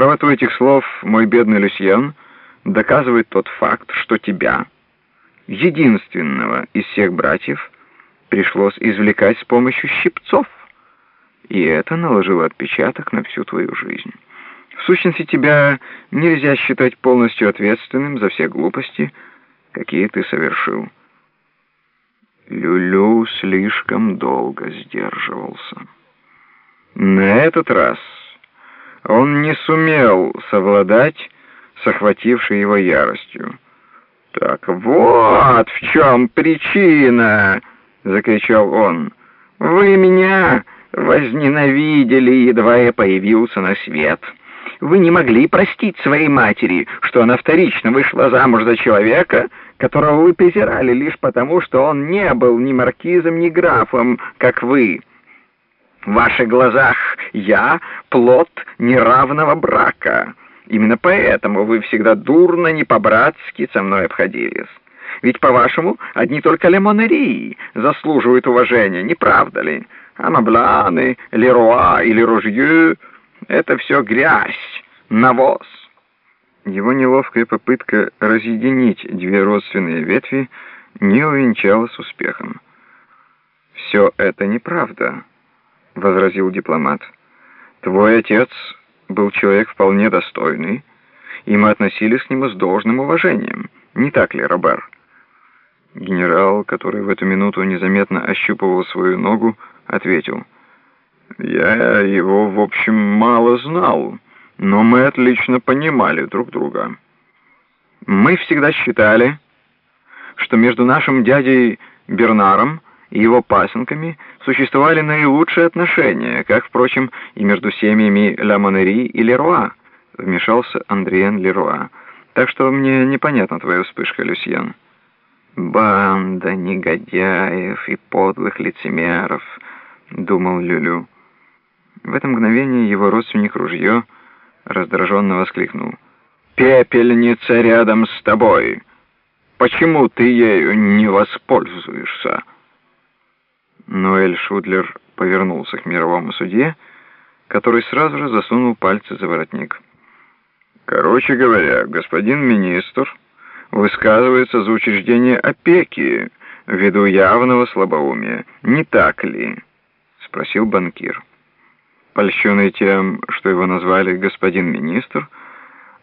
правоту этих слов, мой бедный Люсьен, доказывает тот факт, что тебя, единственного из всех братьев, пришлось извлекать с помощью щипцов, и это наложило отпечаток на всю твою жизнь. В сущности, тебя нельзя считать полностью ответственным за все глупости, какие ты совершил. Люлю слишком долго сдерживался. На этот раз он не сумел совладать с охватившей его яростью. «Так вот в чем причина!» — закричал он. «Вы меня возненавидели, едва я появился на свет. Вы не могли простить своей матери, что она вторично вышла замуж за человека, которого вы презирали лишь потому, что он не был ни маркизом, ни графом, как вы. В ваших глазах я — плод неравного брака. Именно поэтому вы всегда дурно, не по-братски со мной обходились». Ведь, по-вашему, одни только лемонерии заслуживают уважения, не правда ли? А Мабланы, Леруа или Ружью — это все грязь, навоз. Его неловкая попытка разъединить две родственные ветви не увенчалась успехом. «Все это неправда», — возразил дипломат. «Твой отец был человек вполне достойный, и мы относились к нему с должным уважением. Не так ли, Робер?» Генерал, который в эту минуту незаметно ощупывал свою ногу, ответил. «Я его, в общем, мало знал, но мы отлично понимали друг друга. Мы всегда считали, что между нашим дядей Бернаром и его пасынками существовали наилучшие отношения, как, впрочем, и между семьями Ла Монери и Леруа», — вмешался Андриен Леруа. «Так что мне непонятна твоя вспышка, Люсьен». «Банда негодяев и подлых лицемеров», — думал Люлю. В это мгновение его родственник Ружье раздраженно воскликнул. «Пепельница рядом с тобой! Почему ты ею не воспользуешься?» Ноэль Шудлер повернулся к мировому судье, который сразу же засунул пальцы за воротник. «Короче говоря, господин министр...» высказывается за учреждение опеки ввиду явного слабоумия. Не так ли?» — спросил банкир. Польщенный тем, что его назвали господин министр,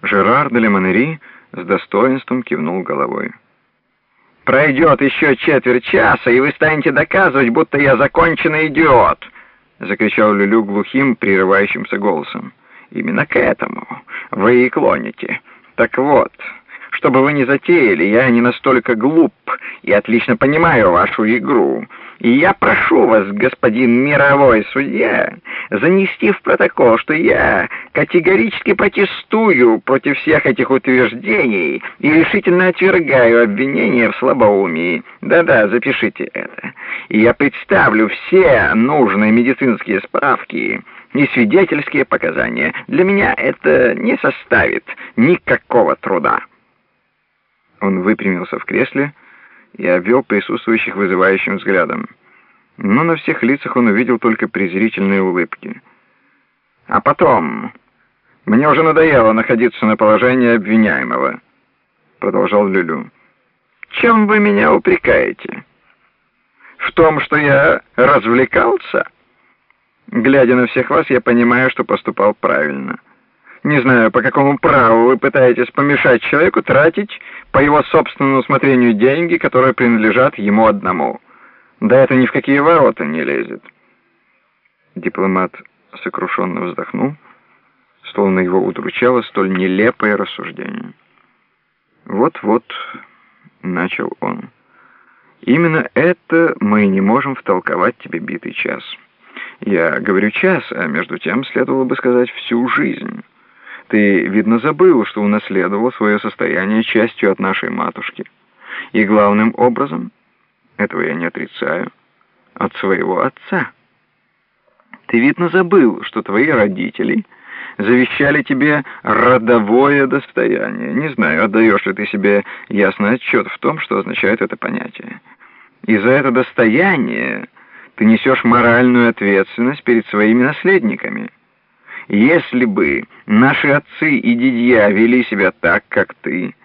Жерар де Лемонери с достоинством кивнул головой. «Пройдет еще четверть часа, и вы станете доказывать, будто я законченный идиот!» — закричал Люлю глухим, прерывающимся голосом. «Именно к этому вы и клоните. Так вот...» Что бы вы ни затеяли, я не настолько глуп и отлично понимаю вашу игру. И я прошу вас, господин мировой судья, занести в протокол, что я категорически протестую против всех этих утверждений и решительно отвергаю обвинения в слабоумии. Да-да, запишите это. И я представлю все нужные медицинские справки и свидетельские показания. Для меня это не составит никакого труда. Он выпрямился в кресле и обвел присутствующих вызывающим взглядом. Но на всех лицах он увидел только презрительные улыбки. «А потом... Мне уже надоело находиться на положении обвиняемого», — продолжал Люлю. «Чем вы меня упрекаете? В том, что я развлекался? Глядя на всех вас, я понимаю, что поступал правильно». Не знаю, по какому праву вы пытаетесь помешать человеку тратить по его собственному усмотрению деньги, которые принадлежат ему одному. Да это ни в какие ворота не лезет. Дипломат сокрушенно вздохнул, словно его удручало столь нелепое рассуждение. «Вот-вот», — начал он, — «именно это мы не можем втолковать тебе битый час. Я говорю час, а между тем следовало бы сказать всю жизнь». Ты, видно, забыл, что унаследовал свое состояние частью от нашей матушки. И главным образом, этого я не отрицаю, от своего отца. Ты, видно, забыл, что твои родители завещали тебе родовое достояние. Не знаю, отдаешь ли ты себе ясный отчет в том, что означает это понятие. И за это достояние ты несешь моральную ответственность перед своими наследниками. Если бы наши отцы и дядья вели себя так, как ты,